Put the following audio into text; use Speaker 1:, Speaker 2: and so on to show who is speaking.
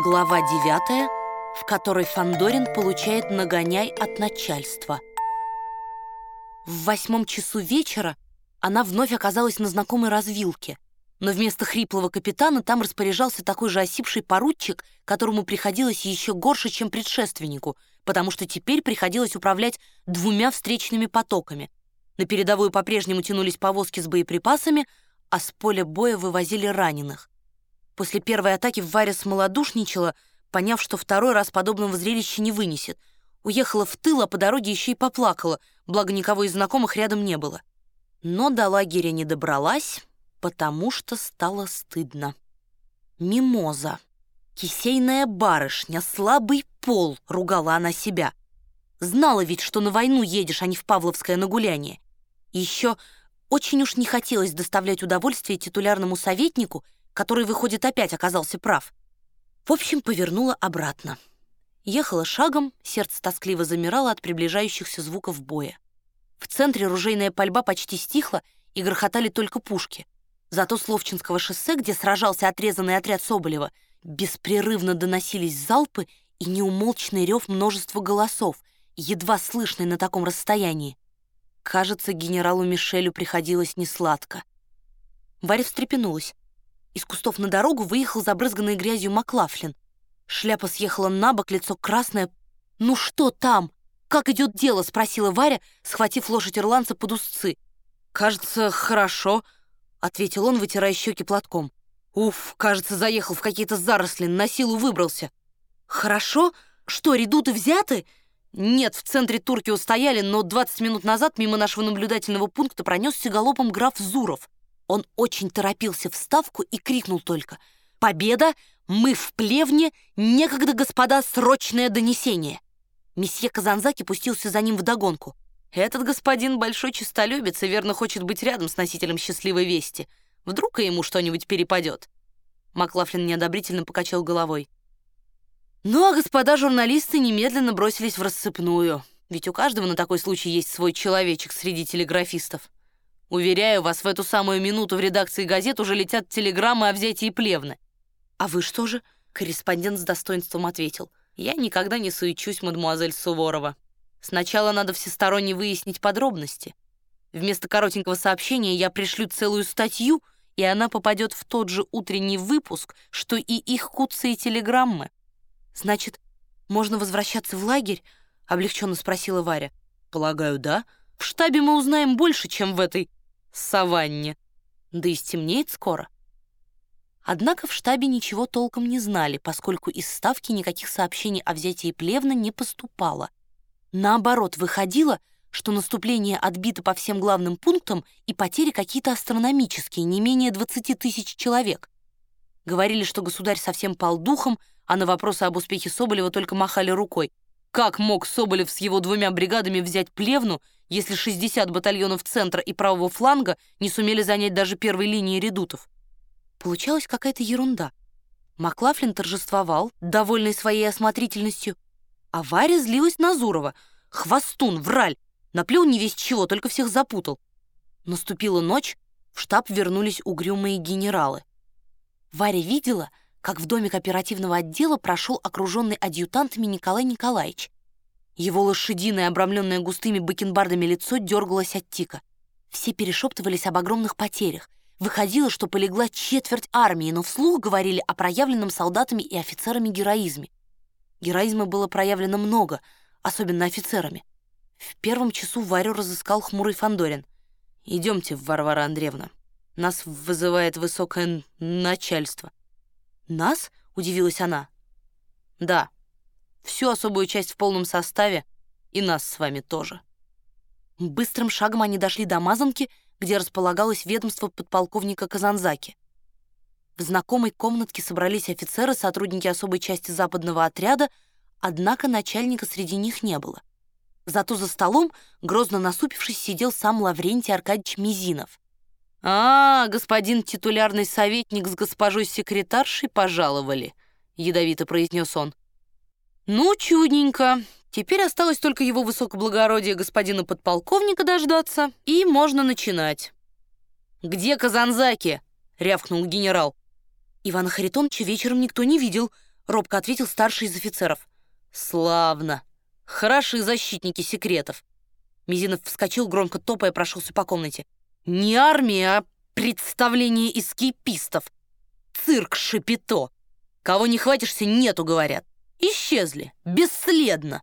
Speaker 1: Глава 9, в которой Фандорин получает нагоняй от начальства. В восьмом часу вечера она вновь оказалась на знакомой развилке, но вместо хриплого капитана там распоряжался такой же осипший поручик, которому приходилось еще горше, чем предшественнику, потому что теперь приходилось управлять двумя встречными потоками. На передовую по-прежнему тянулись повозки с боеприпасами, а с поля боя вывозили раненых. После первой атаки Варя смолодушничала, поняв, что второй раз подобного зрелища не вынесет. Уехала в тыл, а по дороге еще и поплакала, благо никого из знакомых рядом не было. Но до лагеря не добралась, потому что стало стыдно. Мимоза. Кисейная барышня, слабый пол, ругала она себя. Знала ведь, что на войну едешь, а не в Павловское нагуляние. еще очень уж не хотелось доставлять удовольствие титулярному советнику, который, выходит, опять оказался прав. В общем, повернула обратно. Ехала шагом, сердце тоскливо замирало от приближающихся звуков боя. В центре ружейная пальба почти стихла, и грохотали только пушки. Зато с Ловчинского шоссе, где сражался отрезанный отряд Соболева, беспрерывно доносились залпы и неумолчный рев множества голосов, едва слышный на таком расстоянии. Кажется, генералу Мишелю приходилось несладко. Варя встрепенулась. Из кустов на дорогу выехал забрызганный грязью Маклафлин. Шляпа съехала на бок, лицо красное. «Ну что там? Как идет дело?» — спросила Варя, схватив лошадь ирландца под узцы. «Кажется, хорошо», — ответил он, вытирая щеки платком. «Уф, кажется, заехал в какие-то заросли, на силу выбрался». «Хорошо? Что, редуты взяты?» «Нет, в центре турки устояли, но 20 минут назад мимо нашего наблюдательного пункта пронесся галопом граф Зуров. Он очень торопился в ставку и крикнул только «Победа! Мы в плевне! Некогда, господа, срочное донесение!» Месье Казанзаки пустился за ним вдогонку. «Этот господин большой честолюбец и верно хочет быть рядом с носителем счастливой вести. Вдруг и ему что-нибудь перепадет?» Маклафлин неодобрительно покачал головой. Ну а господа журналисты немедленно бросились в рассыпную, ведь у каждого на такой случай есть свой человечек среди телеграфистов. Уверяю вас, в эту самую минуту в редакции газет уже летят телеграммы о взятии Плевны. А вы что же? Корреспондент с достоинством ответил. Я никогда не суечусь, мадемуазель Суворова. Сначала надо всесторонне выяснить подробности. Вместо коротенького сообщения я пришлю целую статью, и она попадет в тот же утренний выпуск, что и их куцы и телеграммы. Значит, можно возвращаться в лагерь? Облегченно спросила Варя. Полагаю, да. В штабе мы узнаем больше, чем в этой саванне. Да и стемнеет скоро. Однако в штабе ничего толком не знали, поскольку из Ставки никаких сообщений о взятии Плевна не поступало. Наоборот, выходило, что наступление отбито по всем главным пунктам и потери какие-то астрономические, не менее 20 тысяч человек. Говорили, что государь совсем пал духом, а на вопросы об успехе Соболева только махали рукой. Как мог Соболев с его двумя бригадами взять Плевну, если 60 батальонов центра и правого фланга не сумели занять даже первой линии редутов? Получалась какая-то ерунда. Маклафлин торжествовал, довольный своей осмотрительностью, а Варя злилась на Зурова. Хвостун, враль, наплел не весь чего, только всех запутал. Наступила ночь, в штаб вернулись угрюмые генералы. Варя видела, как в домик оперативного отдела прошел окруженный адъютантами Николай Николаевич. Его лошадиное, обрамленное густыми бакенбардами лицо дергалось от тика. Все перешептывались об огромных потерях. Выходило, что полегла четверть армии, но вслух говорили о проявленном солдатами и офицерами героизме. Героизма было проявлено много, особенно офицерами. В первом часу Варю разыскал хмурый Фандорин. «Идемте, Варвара Андреевна. Нас вызывает высокое начальство». «Нас?» — удивилась она. «Да, всю особую часть в полном составе, и нас с вами тоже». Быстрым шагом они дошли до Мазанки, где располагалось ведомство подполковника Казанзаки. В знакомой комнатке собрались офицеры, сотрудники особой части западного отряда, однако начальника среди них не было. Зато за столом, грозно насупившись, сидел сам Лаврентий Аркадьевич Мизинов. «А, господин титулярный советник с госпожой секретаршей пожаловали», — ядовито произнес он. «Ну, чудненько. Теперь осталось только его высокоблагородие господина подполковника дождаться, и можно начинать». «Где Казанзаки?» — рявкнул генерал. Ивана Харитоновича вечером никто не видел. робко ответил старший из офицеров. «Славно! Хороши защитники секретов!» Мизинов вскочил, громко топая, прошелся по комнате. «Не армия, а представление эскипистов! Цирк Шапито! Кого не хватишься, нету, говорят! Исчезли! Бесследно!»